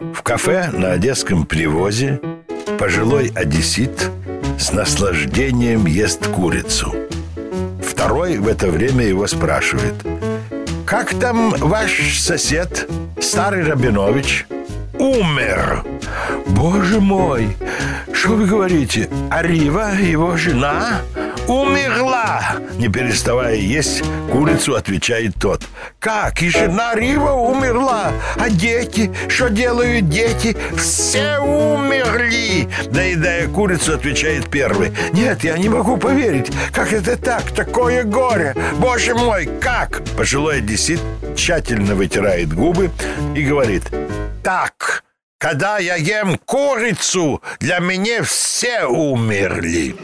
В кафе на Одесском привозе пожилой одессит с наслаждением ест курицу. Второй в это время его спрашивает «Как там ваш сосед, старый Рабинович?» «Умер!» «Боже мой! Что вы говорите? Арива, его жена, умерла!» Не переставая есть, курицу отвечает тот. «Как? И жена Рива умерла? А дети? Что делают дети? Все умерли!» Доедая курицу, отвечает первый. «Нет, я не могу поверить. Как это так? Такое горе! Боже мой, как?» Пожилой одессит тщательно вытирает губы и говорит. «Так, когда я ем курицу, для меня все умерли.